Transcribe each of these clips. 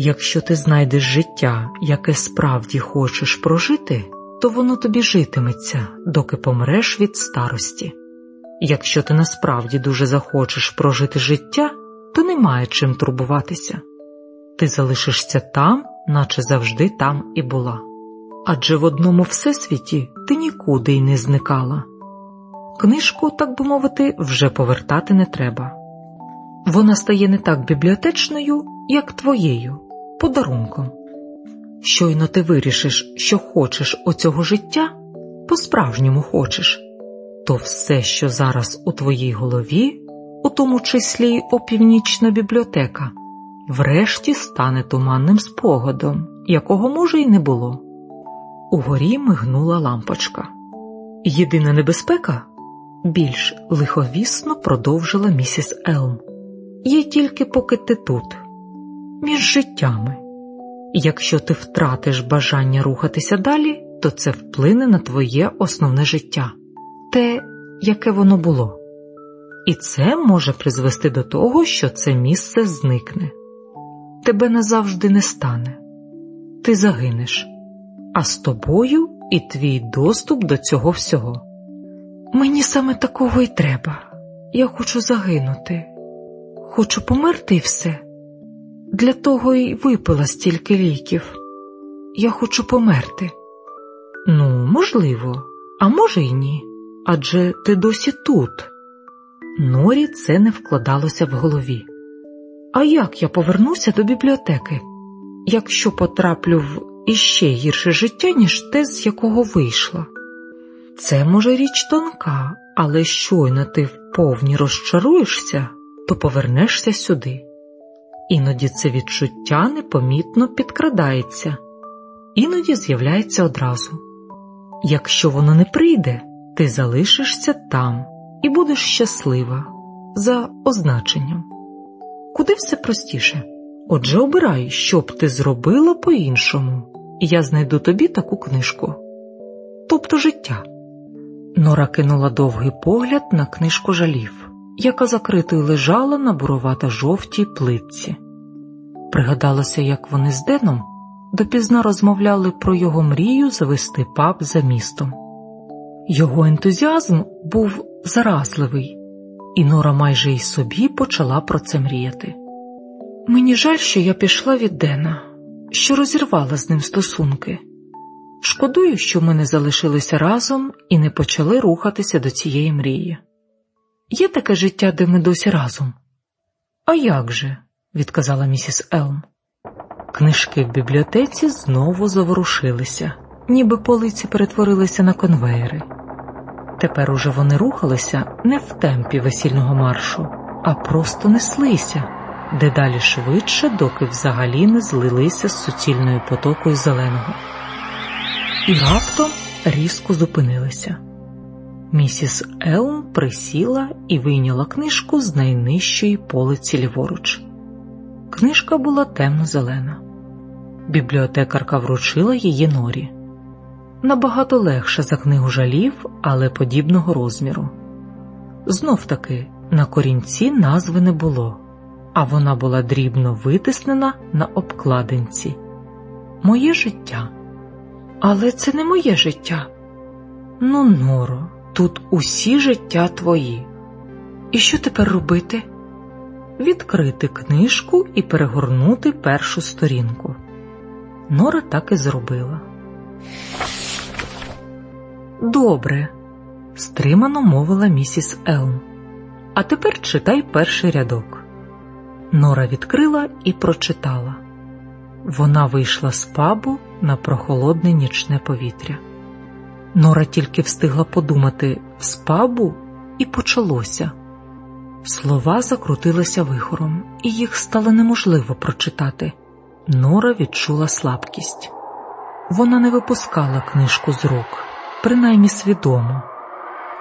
Якщо ти знайдеш життя, яке справді хочеш прожити, то воно тобі житиметься, доки помреш від старості. Якщо ти насправді дуже захочеш прожити життя, то немає чим турбуватися. Ти залишишся там, наче завжди там і була. Адже в одному всесвіті ти нікуди й не зникала. Книжку, так би мовити, вже повертати не треба. Вона стає не так бібліотечною, як твоєю, подарунком. Щойно ти вирішиш, що хочеш оцього життя, по-справжньому хочеш, то все, що зараз у твоїй голові, у тому числі й опівнічна бібліотека, врешті стане туманним спогадом, якого може й не було. Угорі мигнула лампочка. Єдина небезпека більш лиховісно продовжила місіс Елм. Є тільки поки ти тут, між життями. Якщо ти втратиш бажання рухатися далі, то це вплине на твоє основне життя, те, яке воно було. І це може призвести до того, що це місце зникне. Тебе назавжди не стане, ти загинеш, а з тобою і твій доступ до цього всього. Мені саме такого й треба. Я хочу загинути, хочу померти і все. Для того й випила стільки ліків. Я хочу померти. Ну, можливо, а може й ні. Адже ти досі тут. Норі це не вкладалося в голові. А як я повернуся до бібліотеки, якщо потраплю в іще гірше життя, ніж те, з якого вийшла? Це може річ тонка, але щойно ти вповні розчаруєшся, то повернешся сюди. Іноді це відчуття непомітно підкрадається, іноді з'являється одразу. Якщо воно не прийде, ти залишишся там і будеш щаслива за означенням. Куди все простіше? Отже, обирай, що б ти зробила по-іншому, і я знайду тобі таку книжку. Тобто життя. Нора кинула довгий погляд на книжку жалів, яка закритою лежала на буровато жовтій плитці. Пригадалося, як вони з Деном допізна розмовляли про його мрію завести паб за містом. Його ентузіазм був заразливий, і Нора майже й собі почала про це мріяти. Мені жаль, що я пішла від Дена, що розірвала з ним стосунки. Шкодую, що ми не залишилися разом і не почали рухатися до цієї мрії. Є таке життя, де ми досі разом? А як же? Відказала місіс Елм. Книжки в бібліотеці знову заворушилися, ніби полиці перетворилися на конвеєри. Тепер уже вони рухалися не в темпі весільного маршу, а просто неслися, дедалі швидше, доки взагалі не злилися з суцільною потокою зеленого. І раптом різко зупинилися. Місіс Елм присіла і вийняла книжку з найнижчої полиці ліворуч. Книжка була темно-зелена. Бібліотекарка вручила її норі. Набагато легше за книгу жалів, але подібного розміру. Знов таки на корінці назви не було, а вона була дрібно витиснена на обкладинці. Моє життя. Але це не моє життя. Ну, Норо, тут усі життя твої. І що тепер робити? Відкрити книжку і перегорнути першу сторінку. Нора так і зробила. Добре, стримано мовила місіс Елм. А тепер читай перший рядок. Нора відкрила і прочитала. Вона вийшла з пабу на прохолодне нічне повітря. Нора тільки встигла подумати з пабу, і почалося. Слова закрутилися вихором, і їх стало неможливо прочитати. Нора відчула слабкість. Вона не випускала книжку з рук, принаймні свідомо,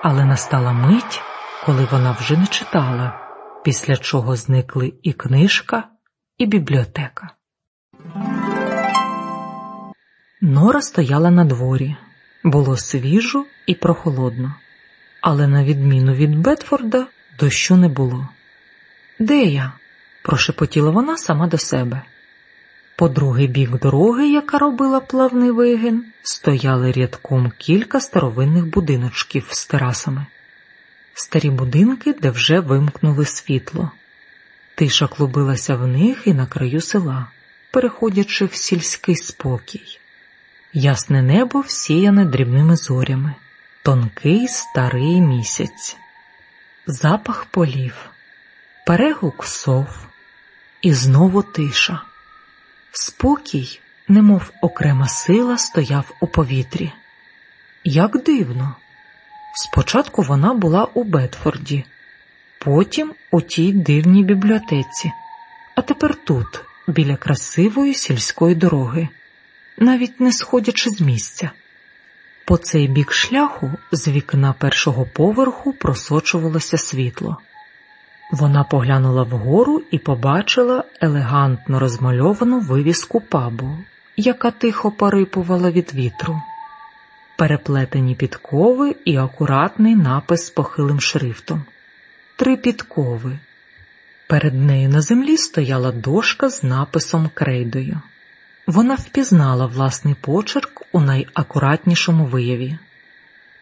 але настала мить, коли вона вже не читала, після чого зникли і книжка, і бібліотека. Нора стояла на дворі. Було свіжо і прохолодно, але, на відміну від Бетфорда, дощу не було. Де я? прошепотіла вона сама до себе. По другий бік дороги, яка робила плавний вигин, стояли рядком кілька старовинних будиночків з терасами, старі будинки, де вже вимкнули світло. Тиша клубилася в них і на краю села, переходячи в сільський спокій. Ясне небо всіяне дрібними зорями, тонкий старий місяць, запах полів, перегук сов, і знову тиша. Спокій, немов окрема сила, стояв у повітрі. Як дивно. Спочатку вона була у Бетфорді, потім у тій дивній бібліотеці, а тепер тут, біля красивої сільської дороги, навіть не сходячи з місця. По цей бік шляху з вікна першого поверху просочувалося світло. Вона поглянула вгору і побачила елегантно розмальовану вивіску пабу, яка тихо порипувала від вітру, переплетені підкови і акуратний напис з похилим шрифтом. Три підкови. Перед нею на землі стояла дошка з написом крейдою. Вона впізнала власний почерк у найакуратнішому вияві.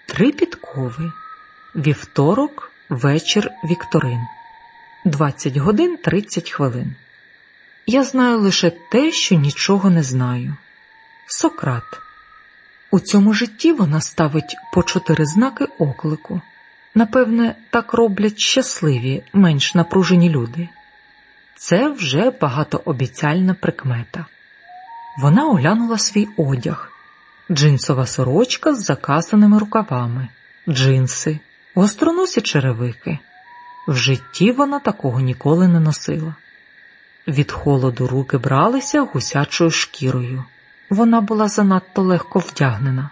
Три підкови. Вівторок, вечір Вікторин. 20 годин 30 хвилин. Я знаю лише те, що нічого не знаю. Сократ. У цьому житті вона ставить по чотири знаки оклику. Напевне, так роблять щасливі, менш напружені люди. Це вже багатообіцяльна прикмета. Вона оглянула свій одяг, джинсова сорочка з закасаними рукавами, джинси, гостроносі черевики. В житті вона такого ніколи не носила. Від холоду руки бралися гусячою шкірою. Вона була занадто легко вдягнена.